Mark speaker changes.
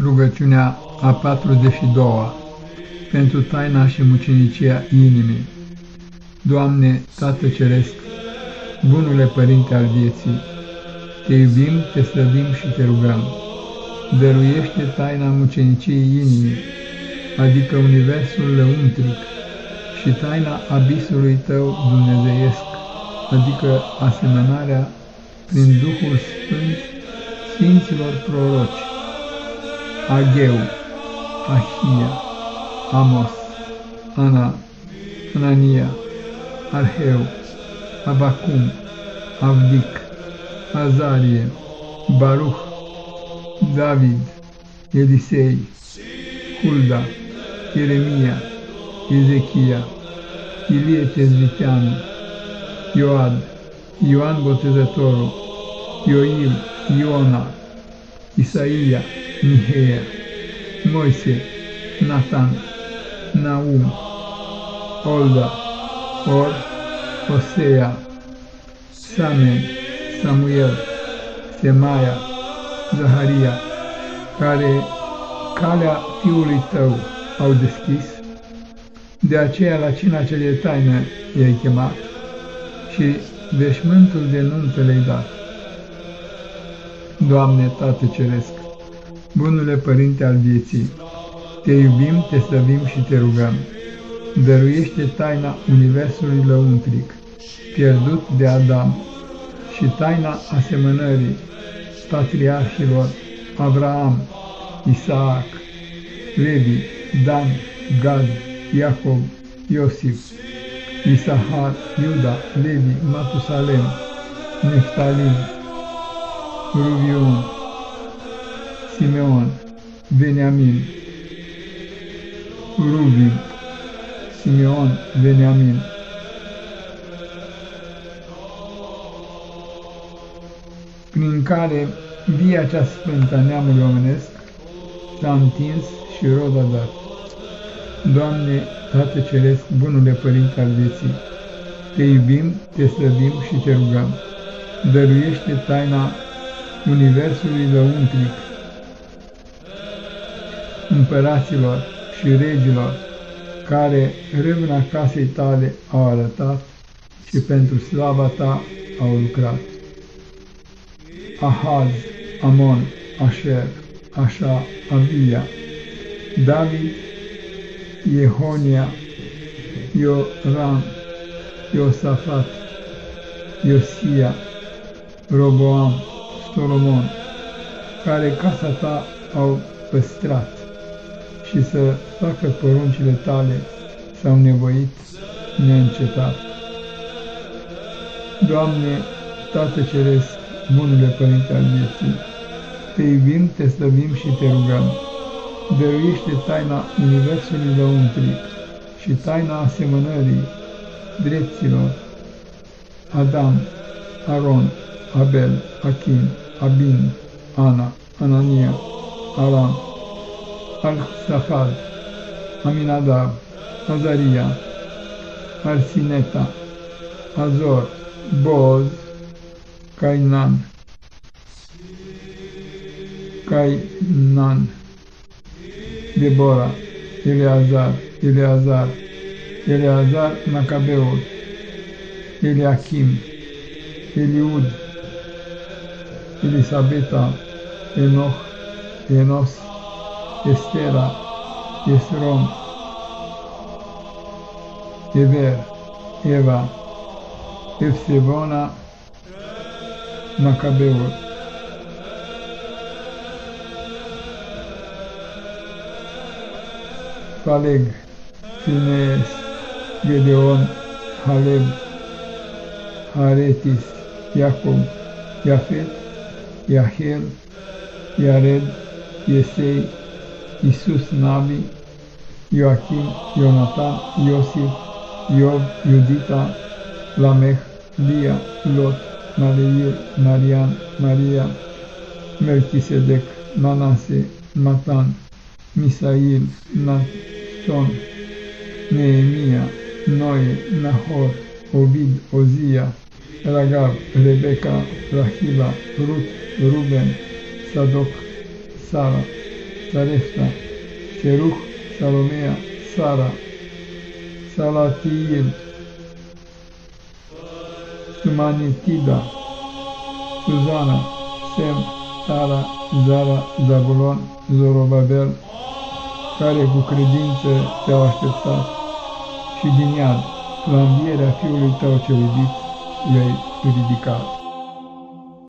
Speaker 1: Rugăciunea a 42-a pentru taina și mucinicia inimii. Doamne, Tată Ceresc, bunule Părinte al vieții, Te iubim, Te slăbim și Te rugăm. Dăruiește taina muceniciei inimii, adică Universul lăuntric, și taina abisului Tău dumnezeiesc, adică asemănarea prin Duhul Sfânt Sfinților Proroci Ageu, Ahia, Amos, Ana, Anania, Arheu, Abacum, Avdic, Azarie, Baruch, David, Elisei, Hulda, Ieremia, Ezechia, Ilie Tezviteanu, Ioad, Ioan Botezătorul, Ioil, Iona, Isaia, Miheia, Moise, Nathan, Naum, Olda, Or, Osea, Samen, Samuel, Semaia, Zaharia, care calea fiului tău au deschis, de aceea la cina ce de taină i-ai chemat și veșmântul de nuntă le-ai dat. Doamne, Tată Ceresc, Bunule Părinte al vieții, te iubim, te slăvim și te rugăm. Dăruiește taina Universului lăuntric, pierdut de Adam, și taina asemănării patriarhilor Abraham, Isaac, Levi, Dan, Gad, Iacob, Iosif, Isahar, Iuda, Levi, Matusalem, Neftalim, Ruvion, Simeon, Beniamin, Rubin, Simeon, Beniamin. Prin care via cea sfântă a neamului omenesc s-a întins și rod a dat. Doamne, Tată Ceresc, bunule Părinte al vieții, te iubim, te slăbim și te rugăm. Dăruiește taina Universului lăuntric, împăraților și regilor care râvna casei tale au arătat și pentru slava ta au lucrat. Ahaz, Amon, Asher, Așa, Avia, David, Jehonia, Ioram, Iosafat, Iosia, Roboam, Solomon, care casa ta au păstrat și să facă poruncile tale s-au nevoit neîncetat. Doamne, Tată Ceresc, bunule Părinte al vieții, te iubim, te slăbim și te rugăm. Dăruiește taina Universului lăuntric și taina asemănării dreptilor Adam, Aron, Abel, Achim, Abin, Ana, Anania, Aram, Al-Safad, Aminadab, Azaria, Arsineta, Azor, Boz, Cainan, Cainan, Debora, Eleazar, Eleazar, Eleazar Macabeul, Eliachim, Eliud, Elisabeta, Enoch, Enos, Estera, Esrom, Ever, Eva, Efsevona, Macabeul. Faleg, Finees, Gedeon, Haleb, Haretis, Iacob, Iafet, Iahel, Iared, Iesei, Isus Nabi, Joachim, Ionatan, Iosif, Iov, Iudita, Lamech, Lia, Lot, Maleir, Marian, Maria, Melchisedec, Manase, Matan, Misail, Nason, Neemia, Noe, Nahor, Ovid, Ozia, Ragav, Rebecca, Rahila, Ruth, Ruben, Sadoc, Sara, Sarefta, Seruh, Salomea, Sara, Salatiel, Sumanitida, Suzana, Sem, Tara, Zara, Zabulon, Zorobabel, care cu credință te-au așteptat și din iad, la învierea Fiului tău cel iubit, i-ai ridicat.